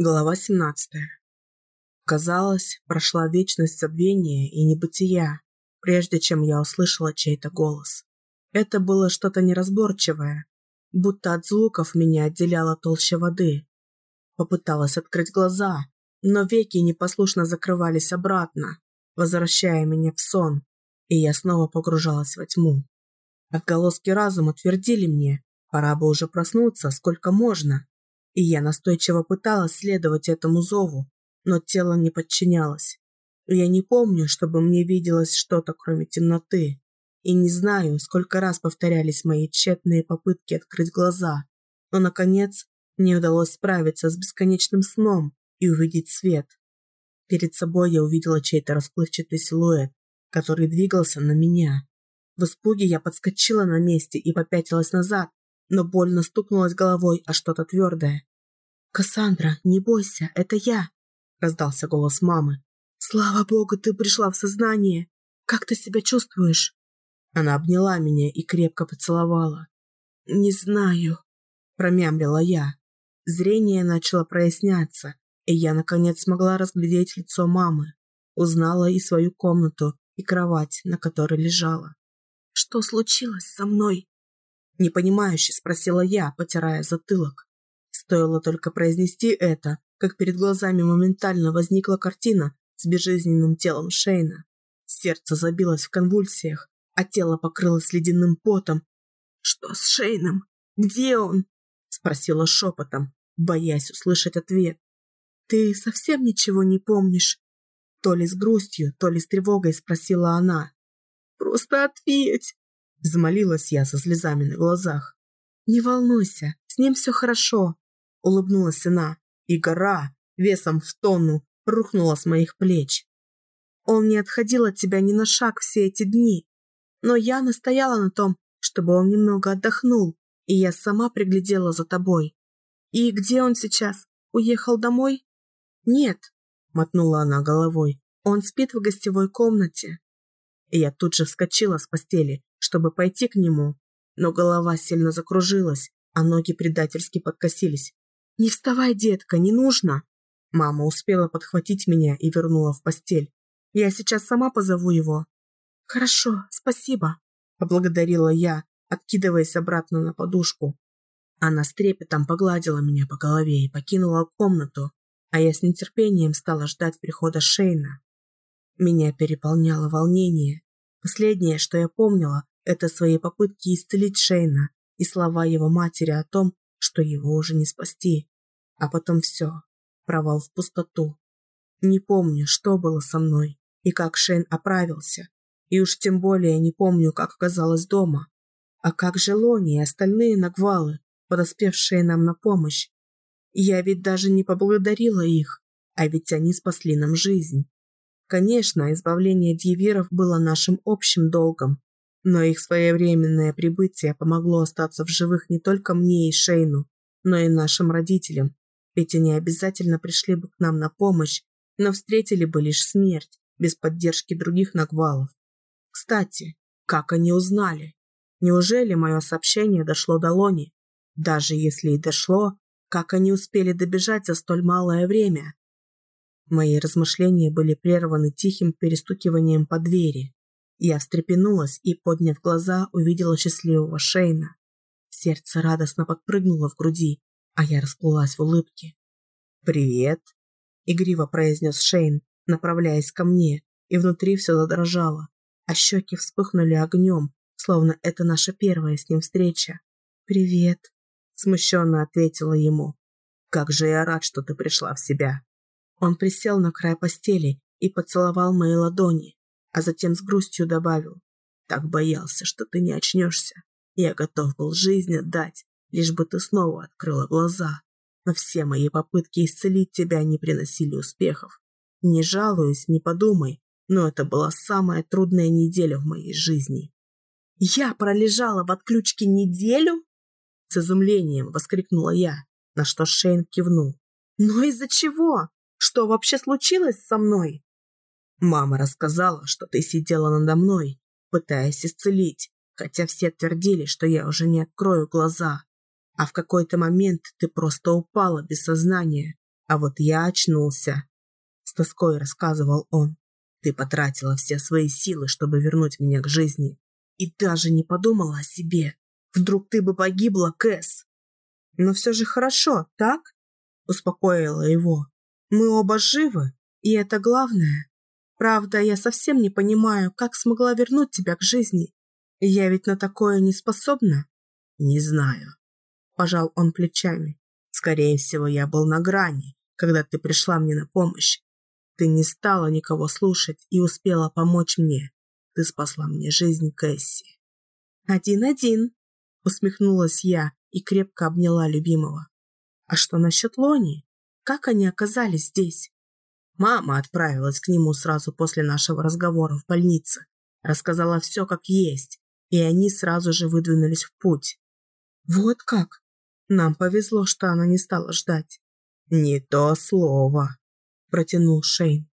Глава 17. Казалось, прошла вечность забвения и небытия, прежде чем я услышала чей-то голос. Это было что-то неразборчивое, будто от звуков меня отделяла толща воды. Попыталась открыть глаза, но веки непослушно закрывались обратно, возвращая меня в сон, и я снова погружалась во тьму. Отголоски разума твердили мне, пора бы уже проснуться, сколько можно, и я настойчиво пыталась следовать этому зову, но тело не подчинялось. Я не помню, чтобы мне виделось что-то, кроме темноты, и не знаю, сколько раз повторялись мои тщетные попытки открыть глаза, но, наконец, мне удалось справиться с бесконечным сном и увидеть свет. Перед собой я увидела чей-то расплывчатый силуэт, который двигался на меня. В испуге я подскочила на месте и попятилась назад, но больно стукнулась головой о что-то твердое. «Кассандра, не бойся, это я!» – раздался голос мамы. «Слава богу, ты пришла в сознание! Как ты себя чувствуешь?» Она обняла меня и крепко поцеловала. «Не знаю», – промямлила я. Зрение начало проясняться, и я, наконец, смогла разглядеть лицо мамы. Узнала и свою комнату, и кровать, на которой лежала. «Что случилось со мной?» Непонимающе спросила я, потирая затылок. Стоило только произнести это, как перед глазами моментально возникла картина с безжизненным телом Шейна. Сердце забилось в конвульсиях, а тело покрылось ледяным потом. «Что с Шейном? Где он?» – спросила шепотом, боясь услышать ответ. «Ты совсем ничего не помнишь?» То ли с грустью, то ли с тревогой спросила она. «Просто ответь!» – взмолилась я со слезами на глазах. «Не волнуйся, с ним все хорошо», – улыбнулась она, и гора, весом в тонну, рухнула с моих плеч. «Он не отходил от тебя ни на шаг все эти дни, но я настояла на том, чтобы он немного отдохнул, и я сама приглядела за тобой. И где он сейчас? Уехал домой?» «Нет», – мотнула она головой, – «он спит в гостевой комнате». И я тут же вскочила с постели, чтобы пойти к нему, но голова сильно закружилась, а ноги предательски подкосились. «Не вставай, детка, не нужно!» Мама успела подхватить меня и вернула в постель. «Я сейчас сама позову его». «Хорошо, спасибо», – поблагодарила я, откидываясь обратно на подушку. Она с трепетом погладила меня по голове и покинула комнату, а я с нетерпением стала ждать прихода Шейна. Меня переполняло волнение. Последнее, что я помнила, это свои попытки исцелить Шейна и слова его матери о том, что его уже не спасти. А потом все. Провал в пустоту. Не помню, что было со мной и как Шейн оправился. И уж тем более не помню, как оказалась дома. А как же Лони и остальные нагвалы, подоспевшие нам на помощь? Я ведь даже не поблагодарила их, а ведь они спасли нам жизнь. Конечно, избавление дьявиров было нашим общим долгом, но их своевременное прибытие помогло остаться в живых не только мне и Шейну, но и нашим родителям, ведь они обязательно пришли бы к нам на помощь, но встретили бы лишь смерть, без поддержки других нагвалов. Кстати, как они узнали? Неужели мое сообщение дошло до Лони? Даже если и дошло, как они успели добежать за столь малое время? Мои размышления были прерваны тихим перестукиванием по двери. Я встрепенулась и, подняв глаза, увидела счастливого Шейна. Сердце радостно подпрыгнуло в груди, а я расплылась в улыбке. «Привет!» – игриво произнес Шейн, направляясь ко мне, и внутри все задрожало, а щеки вспыхнули огнем, словно это наша первая с ним встреча. «Привет!» – смущенно ответила ему. «Как же я рад, что ты пришла в себя!» Он присел на край постели и поцеловал мои ладони, а затем с грустью добавил. «Так боялся, что ты не очнешься. Я готов был жизнь отдать, лишь бы ты снова открыла глаза. Но все мои попытки исцелить тебя не приносили успехов. Не жалуюсь, не подумай, но это была самая трудная неделя в моей жизни». «Я пролежала в отключке неделю?» С изумлением воскликнула я, на что Шейн кивнул. «Но из-за чего? Что вообще случилось со мной?» Мама рассказала, что ты сидела надо мной, пытаясь исцелить, хотя все твердили, что я уже не открою глаза. А в какой-то момент ты просто упала без сознания, А вот я очнулся. С тоской рассказывал он. Ты потратила все свои силы, чтобы вернуть меня к жизни. И даже не подумала о себе. Вдруг ты бы погибла, Кэс. Но все же хорошо, так? Успокоила его. Мы оба живы, и это главное. Правда, я совсем не понимаю, как смогла вернуть тебя к жизни. Я ведь на такое не способна. Не знаю. Пожал он плечами. Скорее всего, я был на грани, когда ты пришла мне на помощь. Ты не стала никого слушать и успела помочь мне. Ты спасла мне жизнь, Кэсси. Один-один, усмехнулась я и крепко обняла любимого. А что насчет Лони? Как они оказались здесь? Мама отправилась к нему сразу после нашего разговора в больнице. Рассказала все как есть, и они сразу же выдвинулись в путь. Вот как? Нам повезло, что она не стала ждать. Не то слово, протянул Шейн.